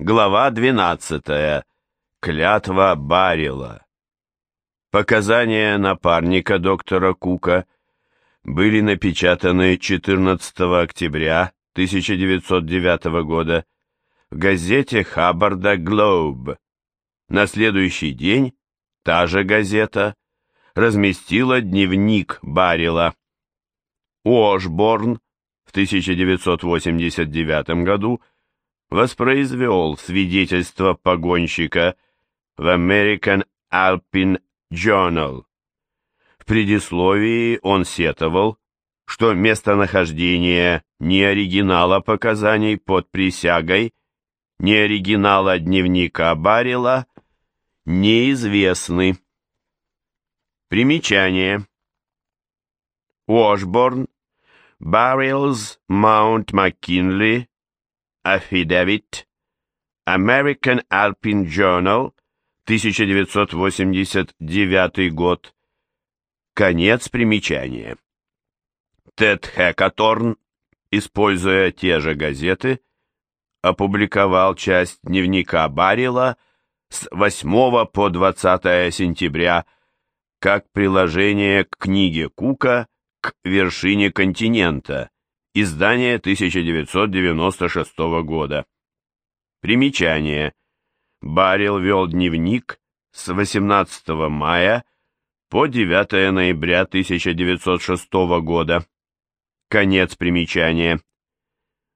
Глава 12. Клятва Барила. Показания напарника доктора Кука были напечатаны 14 октября 1909 года в газете Хаббарда «Глоуб». На следующий день та же газета разместила дневник Барила. Уошборн в 1989 году воспроизвел свидетельство погонщика в American Alpine Journal. В предисловии он сетовал, что местонахождение ни оригинала показаний под присягой, ни оригинала дневника Баррила неизвестны. Примечание. Уошборн, Barrels, Mount McKinley, Affidavit, American Alpine Journal, 1989 год. Конец примечания. Тед Хэкаторн, используя те же газеты, опубликовал часть дневника Баррила с 8 по 20 сентября как приложение к книге Кука «К вершине континента», Издание 1996 года. Примечание. Баррил вел дневник с 18 мая по 9 ноября 1906 года. Конец примечания.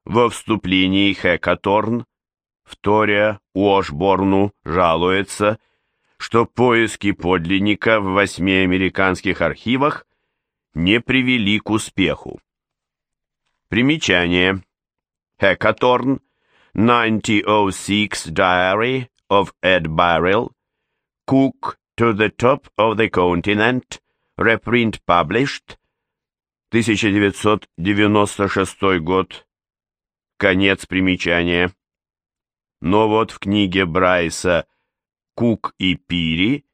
Во вступлении Хэкаторн, вторя Уошборну, жалуется, что поиски подлинника в восьми американских архивах не привели к успеху. Примечание. Hackathon 1906 Diary of Ed Barrel Cook to the Top of the Continent Reprint Published 1996 год. Конец примечания. Но вот в книге Брайса «Кук и Пири»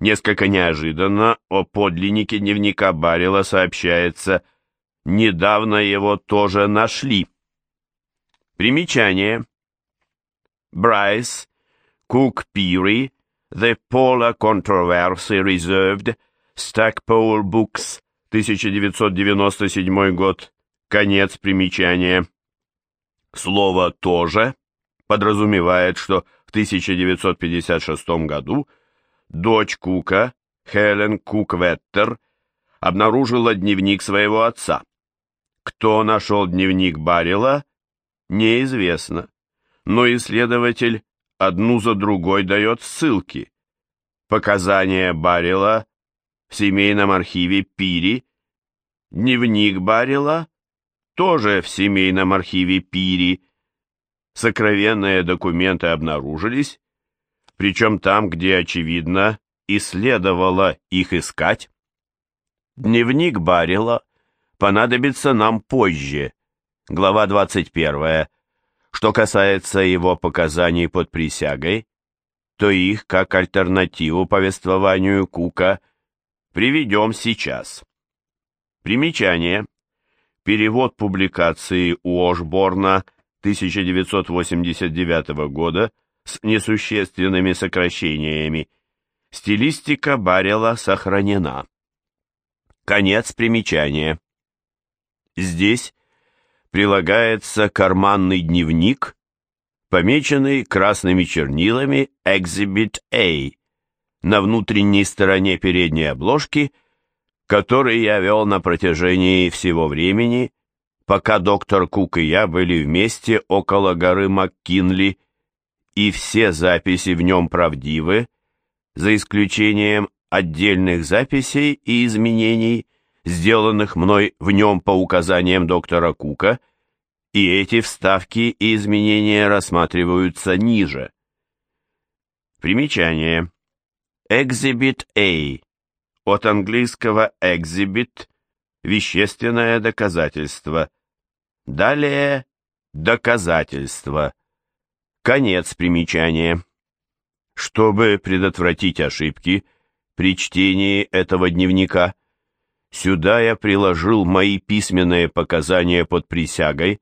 несколько неожиданно о подлиннике дневника Баррела сообщается – Недавно его тоже нашли. Примечание. Брайс, Кук Пири, The Polar Controversy Reserved, Stackpole Books, 1997 год. Конец примечания. Слово «тоже» подразумевает, что в 1956 году дочь Кука, Хелен Кук-Веттер, обнаружила дневник своего отца. Кто нашел дневник Баррила, неизвестно, но исследователь одну за другой дает ссылки. Показания Баррила в семейном архиве Пири, дневник Баррила тоже в семейном архиве Пири. Сокровенные документы обнаружились, причем там, где, очевидно, и следовало их искать. Дневник Баррила понадобится нам позже. Глава 21. Что касается его показаний под присягой, то их, как альтернативу повествованию Кука, приведем сейчас. Примечание. Перевод публикации Уошборна 1989 года с несущественными сокращениями. Стилистика Баррела сохранена. Конец примечания. Здесь прилагается карманный дневник, помеченный красными чернилами Exhibit A на внутренней стороне передней обложки, который я вел на протяжении всего времени, пока доктор Кук и я были вместе около горы МакКинли, и все записи в нем правдивы, за исключением отдельных записей и изменений, сделанных мной в нем по указаниям доктора Кука, и эти вставки и изменения рассматриваются ниже. Примечание. Exhibit A. От английского exhibit – вещественное доказательство. Далее – доказательство. Конец примечания. Чтобы предотвратить ошибки при чтении этого дневника – Сюда я приложил мои письменные показания под присягой,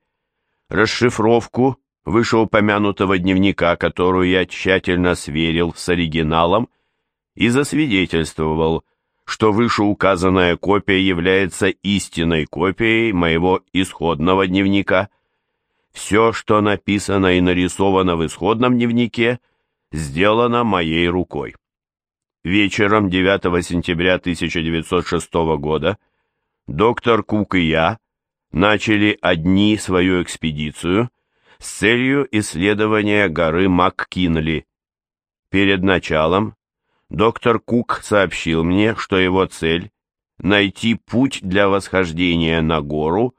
расшифровку вышеупомянутого дневника, которую я тщательно сверил с оригиналом и засвидетельствовал, что вышеуказанная копия является истинной копией моего исходного дневника. Все, что написано и нарисовано в исходном дневнике, сделано моей рукой. Вечером 9 сентября 1906 года доктор Кук и я начали одни свою экспедицию с целью исследования горы МакКинли. Перед началом доктор Кук сообщил мне, что его цель — найти путь для восхождения на гору,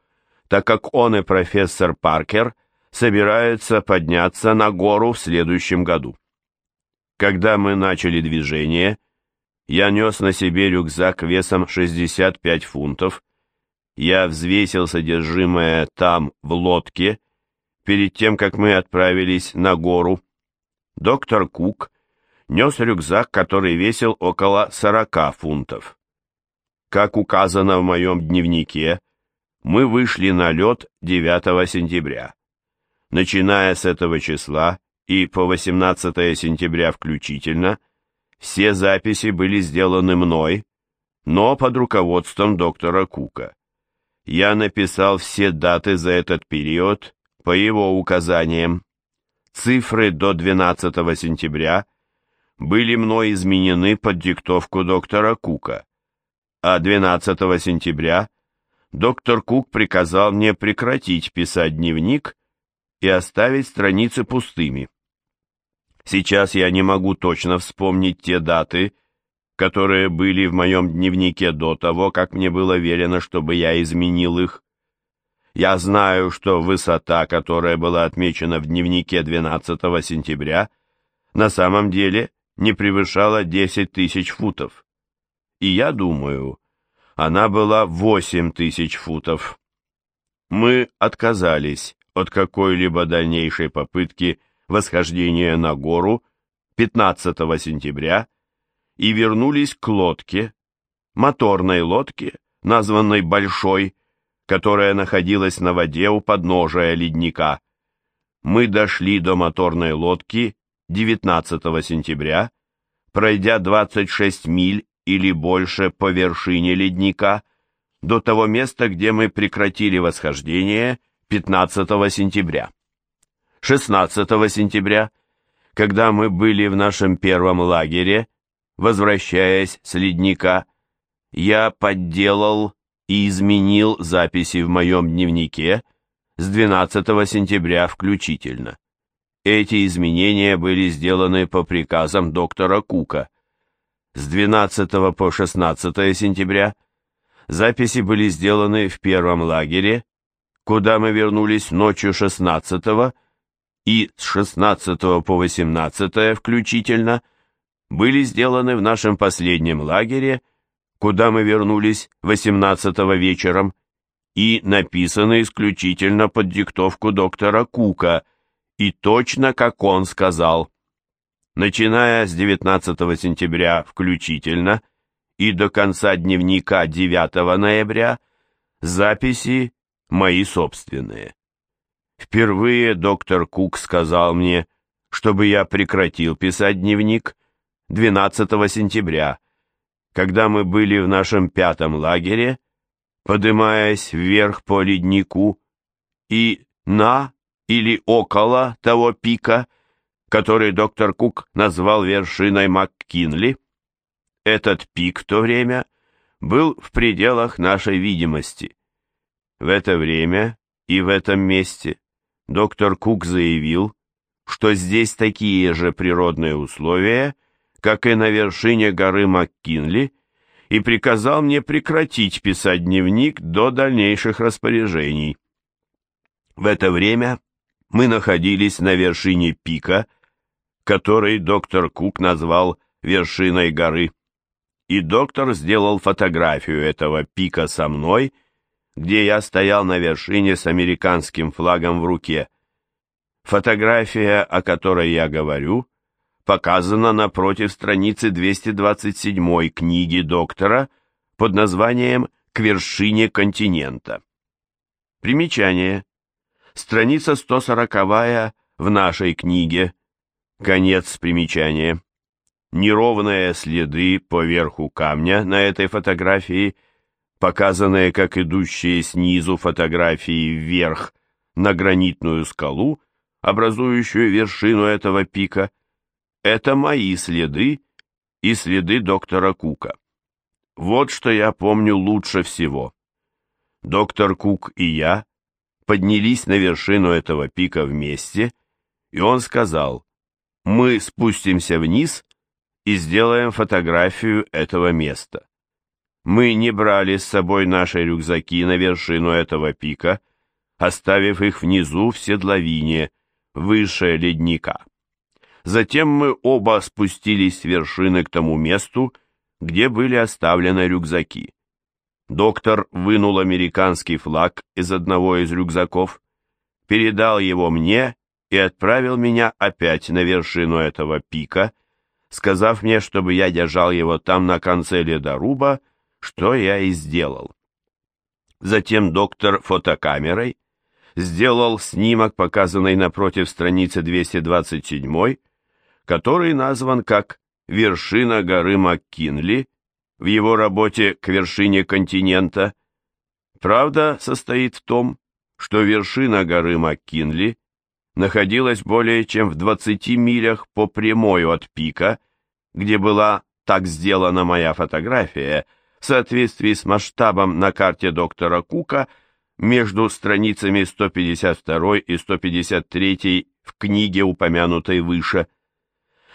так как он и профессор Паркер собираются подняться на гору в следующем году. Когда мы начали движение, я нес на себе рюкзак весом 65 фунтов. Я взвесил содержимое там, в лодке, перед тем, как мы отправились на гору. Доктор Кук нес рюкзак, который весил около 40 фунтов. Как указано в моем дневнике, мы вышли на лед 9 сентября. Начиная с этого числа, и по 18 сентября включительно, все записи были сделаны мной, но под руководством доктора Кука. Я написал все даты за этот период по его указаниям. Цифры до 12 сентября были мной изменены под диктовку доктора Кука, а 12 сентября доктор Кук приказал мне прекратить писать дневник и оставить страницы пустыми. Сейчас я не могу точно вспомнить те даты, которые были в моем дневнике до того, как мне было велено, чтобы я изменил их. Я знаю, что высота, которая была отмечена в дневнике 12 сентября, на самом деле не превышала 10 тысяч футов. И я думаю, она была 8 тысяч футов. Мы отказались от какой-либо дальнейшей попытки восхождения на гору 15 сентября и вернулись к лодке, моторной лодке, названной «Большой», которая находилась на воде у подножия ледника. Мы дошли до моторной лодки 19 сентября, пройдя 26 миль или больше по вершине ледника, до того места, где мы прекратили восхождение 15 сентября. 16 сентября, когда мы были в нашем первом лагере, возвращаясь с ледника, я подделал и изменил записи в моем дневнике с 12 сентября включительно. Эти изменения были сделаны по приказам доктора Кука. С 12 по 16 сентября записи были сделаны в первом лагере, куда мы вернулись ночью 16 и с 16 по 18 включительно были сделаны в нашем последнем лагере, куда мы вернулись 18 вечером, и написаны исключительно под диктовку доктора Кука, и точно как он сказал. Начиная с 19 сентября включительно и до конца дневника 9 ноября, записи мои собственные. Впервые доктор Кук сказал мне, чтобы я прекратил писать дневник 12 сентября, когда мы были в нашем пятом лагере, подымаясь вверх по леднику и на или около того пика, который доктор Кук назвал вершиной МакКинли. Этот пик в то время был в пределах нашей видимости. В это время и в этом месте доктор Кук заявил, что здесь такие же природные условия, как и на вершине горы МакКинли, и приказал мне прекратить писать дневник до дальнейших распоряжений. В это время мы находились на вершине пика, который доктор Кук назвал вершиной горы, и доктор сделал фотографию этого пика со мной – где я стоял на вершине с американским флагом в руке. Фотография, о которой я говорю, показана напротив страницы 227 книги доктора под названием «К вершине континента». Примечание. Страница 140 в нашей книге. Конец примечания. Неровные следы по верху камня на этой фотографии, показанные как идущие снизу фотографии вверх на гранитную скалу, образующую вершину этого пика, это мои следы и следы доктора Кука. Вот что я помню лучше всего. Доктор Кук и я поднялись на вершину этого пика вместе, и он сказал, мы спустимся вниз и сделаем фотографию этого места. Мы не брали с собой наши рюкзаки на вершину этого пика, оставив их внизу в седловине, выше ледника. Затем мы оба спустились с вершины к тому месту, где были оставлены рюкзаки. Доктор вынул американский флаг из одного из рюкзаков, передал его мне и отправил меня опять на вершину этого пика, сказав мне, чтобы я держал его там на конце ледоруба, что я и сделал. Затем доктор фотокамерой сделал снимок, показанный напротив страницы 227, который назван как «Вершина горы МакКинли», в его работе «К вершине континента». Правда состоит в том, что вершина горы МакКинли находилась более чем в 20 милях по прямой от пика, где была так сделана моя фотография, в соответствии с масштабом на карте доктора Кука между страницами 152 и 153 в книге, упомянутой выше.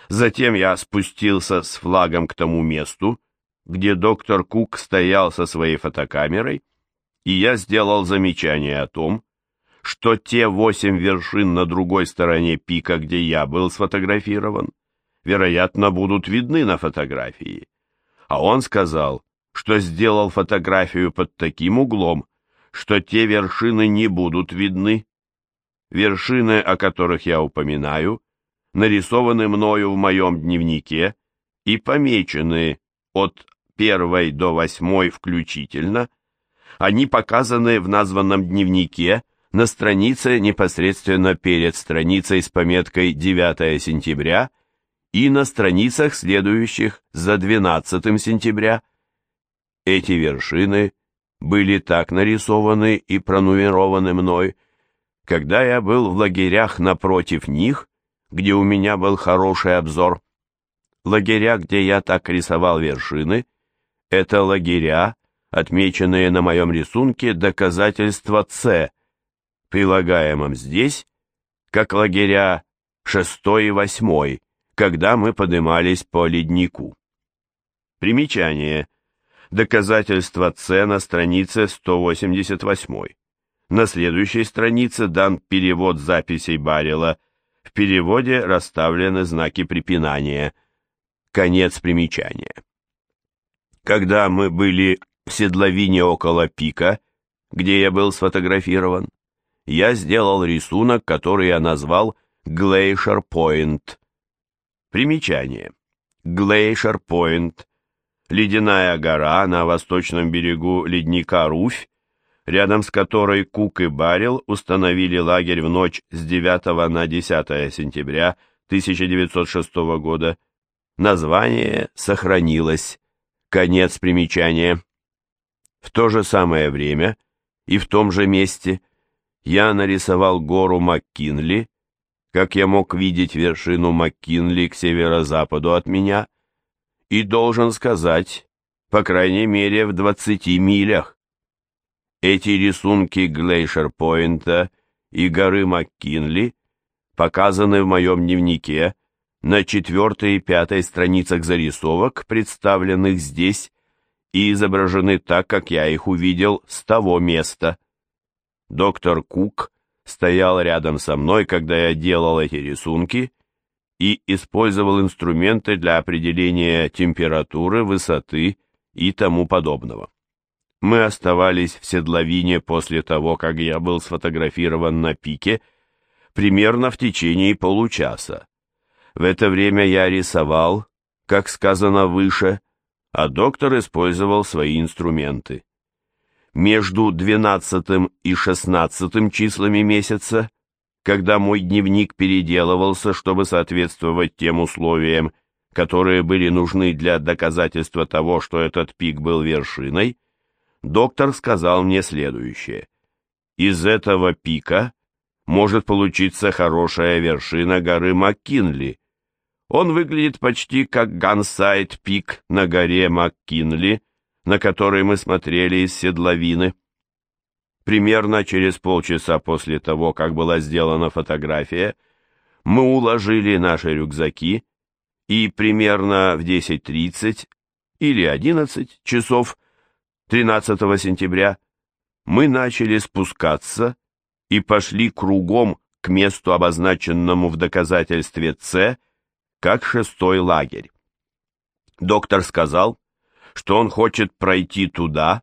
Затем я спустился с флагом к тому месту, где доктор Кук стоял со своей фотокамерой, и я сделал замечание о том, что те восемь вершин на другой стороне пика, где я был сфотографирован, вероятно, будут видны на фотографии. А он сказал, что сделал фотографию под таким углом, что те вершины не будут видны. Вершины, о которых я упоминаю, нарисованы мною в моем дневнике и помечены от первой до восьмой включительно. Они показаны в названном дневнике на странице непосредственно перед страницей с пометкой 9 сентября и на страницах, следующих за 12 сентября. Эти вершины были так нарисованы и пронумерованы мной, когда я был в лагерях напротив них, где у меня был хороший обзор. Лагеря, где я так рисовал вершины, это лагеря, отмеченные на моем рисунке доказательства С, прилагаемом здесь, как лагеря 6 и 8, когда мы поднимались по леднику. Примечание. Доказательство С на странице 188. На следующей странице дан перевод записей Баррела. В переводе расставлены знаки препинания. Конец примечания. Когда мы были в седловине около пика, где я был сфотографирован, я сделал рисунок, который я назвал Glacier Point. Примечание. Glacier Point – ледяная гора на восточном берегу ледника Руфь, рядом с которой Кук и Баррел установили лагерь в ночь с 9 на 10 сентября 1906 года. Название сохранилось. Конец примечания. В то же самое время и в том же месте я нарисовал гору МакКинли, как я мог видеть вершину МакКинли к северо-западу от меня, и должен сказать, по крайней мере, в 20 милях. Эти рисунки Глейшер-Пойнта и горы МакКинли показаны в моем дневнике на четвертой и пятой страницах зарисовок, представленных здесь, и изображены так, как я их увидел с того места. Доктор Кук стоял рядом со мной, когда я делал эти рисунки, и использовал инструменты для определения температуры, высоты и тому подобного. Мы оставались в седловине после того, как я был сфотографирован на пике, примерно в течение получаса. В это время я рисовал, как сказано выше, а доктор использовал свои инструменты. Между 12 и 16 числами месяца когда мой дневник переделывался, чтобы соответствовать тем условиям, которые были нужны для доказательства того, что этот пик был вершиной, доктор сказал мне следующее. Из этого пика может получиться хорошая вершина горы МакКинли. Он выглядит почти как Гансайд-пик на горе МакКинли, на который мы смотрели из седловины. Примерно через полчаса после того, как была сделана фотография, мы уложили наши рюкзаки и примерно в 10.30 или 11 часов 13 сентября мы начали спускаться и пошли кругом к месту, обозначенному в доказательстве С, как шестой лагерь. Доктор сказал, что он хочет пройти туда,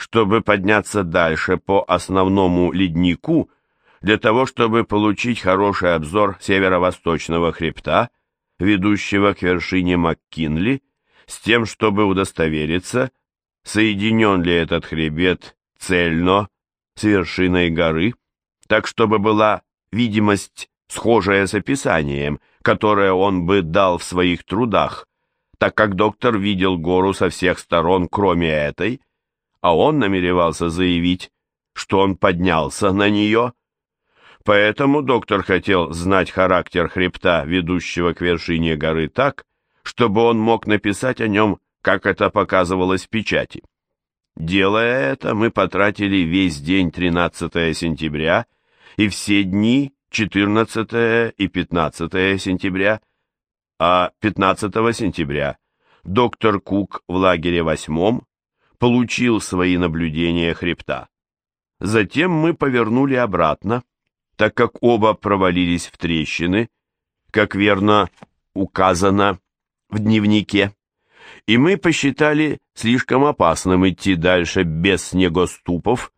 чтобы подняться дальше по основному леднику, для того, чтобы получить хороший обзор северо-восточного хребта, ведущего к вершине МакКинли, с тем, чтобы удостовериться, соединен ли этот хребет цельно с вершиной горы, так чтобы была видимость, схожая с описанием, которое он бы дал в своих трудах, так как доктор видел гору со всех сторон, кроме этой, а он намеревался заявить, что он поднялся на нее Поэтому доктор хотел знать характер хребта, ведущего к вершине горы так, чтобы он мог написать о нем, как это показывалось в печати. Делая это, мы потратили весь день 13 сентября и все дни 14 и 15 сентября, а 15 сентября доктор Кук в лагере восьмом получил свои наблюдения хребта. Затем мы повернули обратно, так как оба провалились в трещины, как верно указано в дневнике, и мы посчитали слишком опасным идти дальше без снегоступов,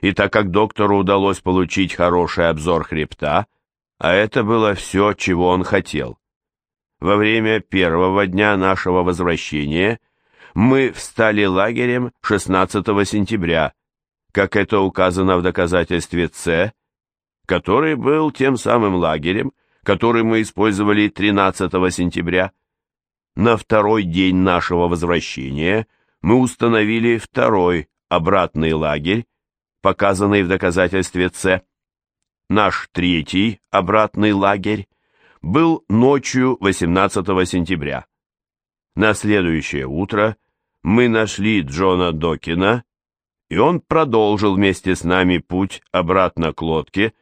и так как доктору удалось получить хороший обзор хребта, а это было все, чего он хотел. Во время первого дня нашего возвращения мы встали лагерем 16 сентября, как это указано в доказательстве С, который был тем самым лагерем, который мы использовали 13 сентября. На второй день нашего возвращения мы установили второй обратный лагерь, показанный в доказательстве С. Наш третий обратный лагерь был ночью 18 сентября. На следующее утро мы нашли Джона Докина, и он продолжил вместе с нами путь обратно к лодке,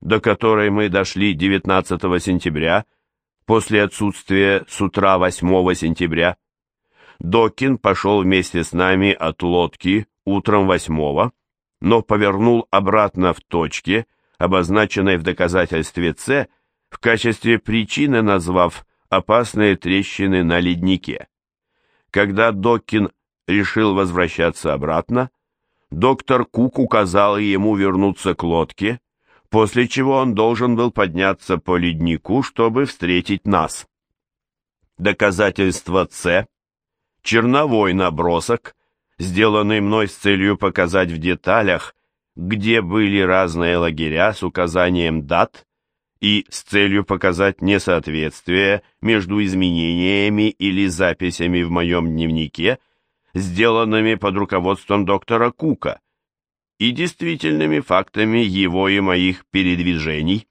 до которой мы дошли 19 сентября, после отсутствия с утра 8 сентября. Докин пошел вместе с нами от лодки утром 8 но повернул обратно в точке, обозначенной в доказательстве С, в качестве причины назвав опасные трещины на леднике. Когда Докин решил возвращаться обратно, доктор Кук указал ему вернуться к лодке, после чего он должен был подняться по леднику, чтобы встретить нас. Доказательство С. Черновой набросок, сделанный мной с целью показать в деталях, где были разные лагеря с указанием дат и с целью показать несоответствие между изменениями или записями в моем дневнике, сделанными под руководством доктора Кука, и действительными фактами его и моих передвижений.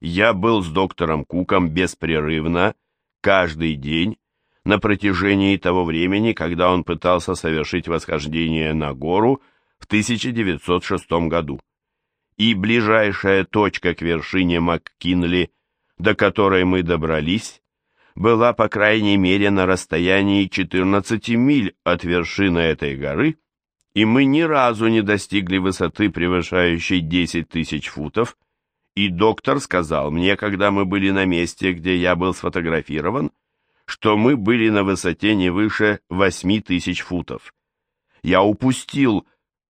Я был с доктором Куком беспрерывно, каждый день, на протяжении того времени, когда он пытался совершить восхождение на гору в 1906 году. И ближайшая точка к вершине МакКинли, до которой мы добрались, была по крайней мере на расстоянии 14 миль от вершины этой горы, и мы ни разу не достигли высоты, превышающей 10 тысяч футов, и доктор сказал мне, когда мы были на месте, где я был сфотографирован, что мы были на высоте не выше 8 тысяч футов. Я упустил,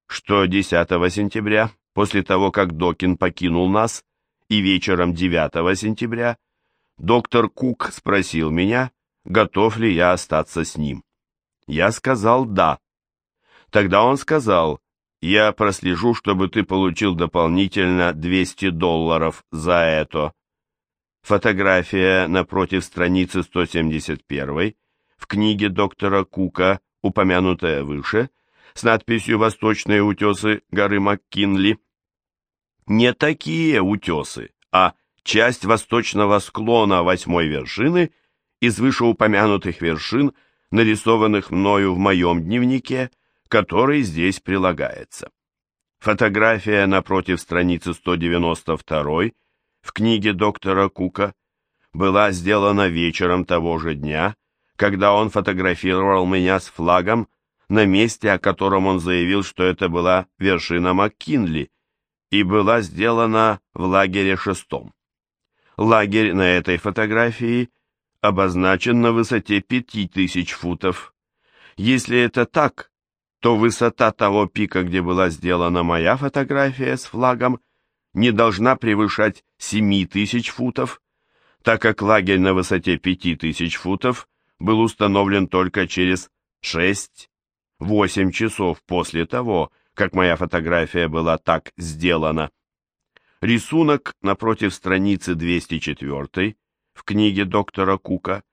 что 10 сентября, после того, как Докин покинул нас, и вечером 9 сентября, доктор Кук спросил меня, готов ли я остаться с ним. Я сказал «да», Тогда он сказал, Я прослежу, чтобы ты получил дополнительно 200 долларов за это. Фотография напротив страницы 171 в книге доктора Кука, упомянутая выше, с надписью «Восточные утесы горы МакКинли». Не такие утесы, а часть восточного склона восьмой вершины из вышеупомянутых вершин, нарисованных мною в моем дневнике, который здесь прилагается. Фотография напротив страницы 192 в книге доктора Кука была сделана вечером того же дня, когда он фотографировал меня с флагом на месте, о котором он заявил, что это была вершина МакКинли, и была сделана в лагере шестом. Лагерь на этой фотографии обозначен на высоте 5000 футов. Если это так, то высота того пика, где была сделана моя фотография с флагом, не должна превышать 7000 футов, так как лагерь на высоте 5000 футов был установлен только через 6-8 часов после того, как моя фотография была так сделана. Рисунок напротив страницы 204 в книге доктора Кука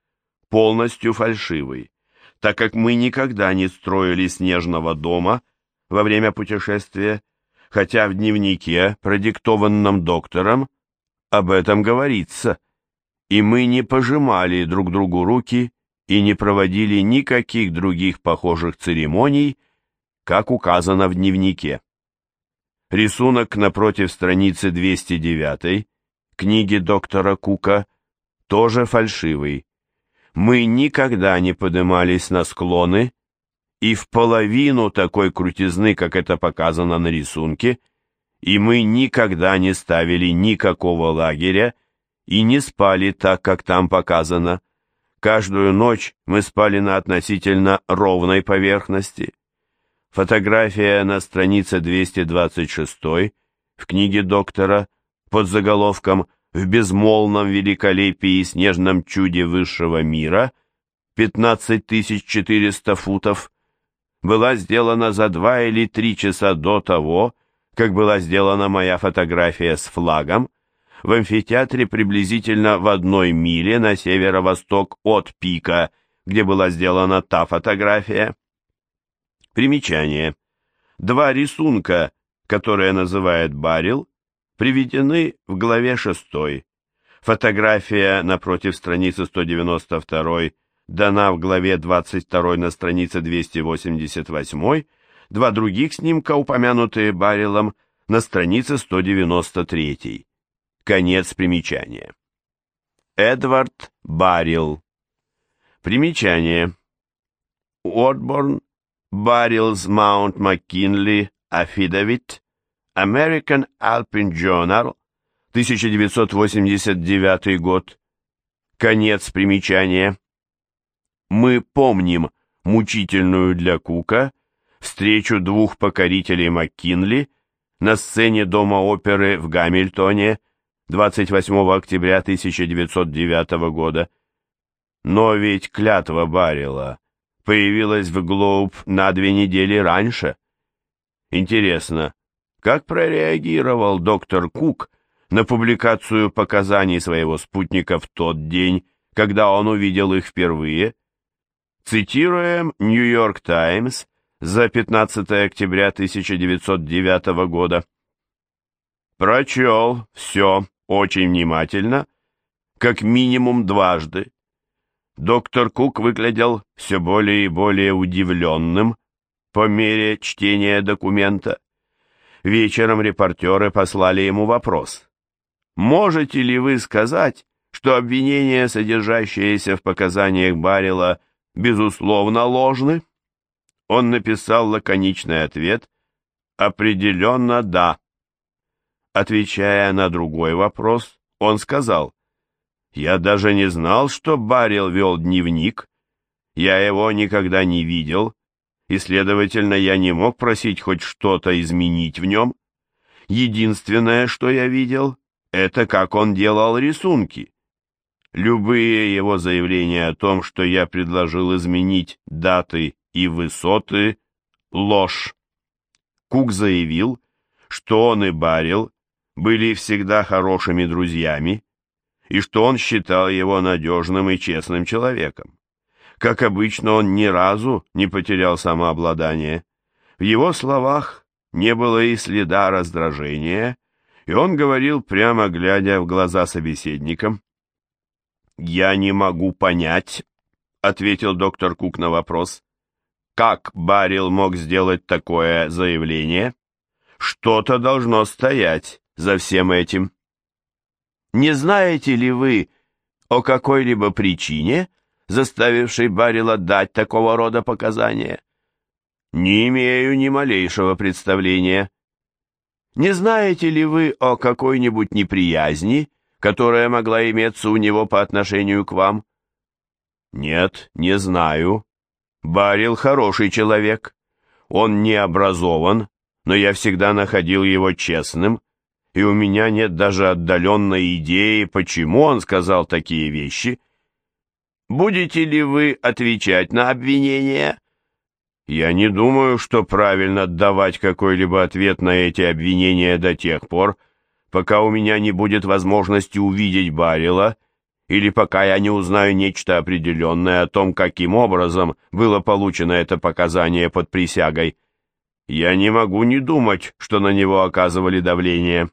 полностью фальшивый, так как мы никогда не строили снежного дома во время путешествия, хотя в дневнике, продиктованном доктором, об этом говорится, и мы не пожимали друг другу руки и не проводили никаких других похожих церемоний, как указано в дневнике. Рисунок напротив страницы 209 книги доктора Кука тоже фальшивый. Мы никогда не поднимались на склоны, и в половину такой крутизны, как это показано на рисунке, и мы никогда не ставили никакого лагеря и не спали так, как там показано. Каждую ночь мы спали на относительно ровной поверхности. Фотография на странице 226 в книге доктора под заголовком «В безмолвном великолепии и снежном чуде высшего мира» 15400 футов была сделана за два или три часа до того, как была сделана моя фотография с флагом, в амфитеатре приблизительно в одной миле на северо-восток от пика, где была сделана та фотография. Примечание. Два рисунка, которые называет Барил, приведены в главе 6. Фотография напротив страницы 192 дана в главе 22 на странице 288, два других снимка, упомянутые Барилом, на странице 193. Конец примечания. Эдвард Барил. Примечание. Уотборн Barrels Mount McKinley Affidavit, American Alpine Journal, 1989 год. Конец примечания. Мы помним мучительную для Кука встречу двух покорителей МакКинли на сцене Дома оперы в Гамильтоне 28 октября 1909 года. Но ведь клятва Баррила появилась в Глоуб на две недели раньше. Интересно, как прореагировал доктор Кук на публикацию показаний своего спутника в тот день, когда он увидел их впервые? Цитируем «Нью-Йорк Таймс» за 15 октября 1909 года. Прочел все очень внимательно, как минимум дважды, доктор Кук выглядел все более и более удивленным по мере чтения документа. Вечером репортеры послали ему вопрос. «Можете ли вы сказать, что обвинения, содержащиеся в показаниях Баррила, безусловно ложны?» Он написал лаконичный ответ «Определенно да». Отвечая на другой вопрос, он сказал я даже не знал, что Баррил вел дневник. Я его никогда не видел, и, следовательно, я не мог просить хоть что-то изменить в нем. Единственное, что я видел, это как он делал рисунки. Любые его заявления о том, что я предложил изменить даты и высоты — ложь. Кук заявил, что он и Барил были всегда хорошими друзьями, и что он считал его надежным и честным человеком. Как обычно, он ни разу не потерял самообладание. В его словах не было и следа раздражения, и он говорил, прямо глядя в глаза собеседникам. «Я не могу понять», — ответил доктор Кук на вопрос, «как Барил мог сделать такое заявление? Что-то должно стоять за всем этим». «Не знаете ли вы о какой-либо причине, заставившей Барила дать такого рода показания?» «Не имею ни малейшего представления». Не знаете ли вы о какой-нибудь неприязни, которая могла иметься у него по отношению к вам? Нет, не знаю. Барил хороший человек. Он не образован, но я всегда находил его честным, и у меня нет даже отдаленной идеи, почему он сказал такие вещи. Будете ли вы отвечать на обвинения? Я не думаю, что правильно давать какой-либо ответ на эти обвинения до тех пор, пока у меня не будет возможности увидеть Барила, или пока я не узнаю нечто определенное о том, каким образом было получено это показание под присягой. Я не могу не думать, что на него оказывали давление.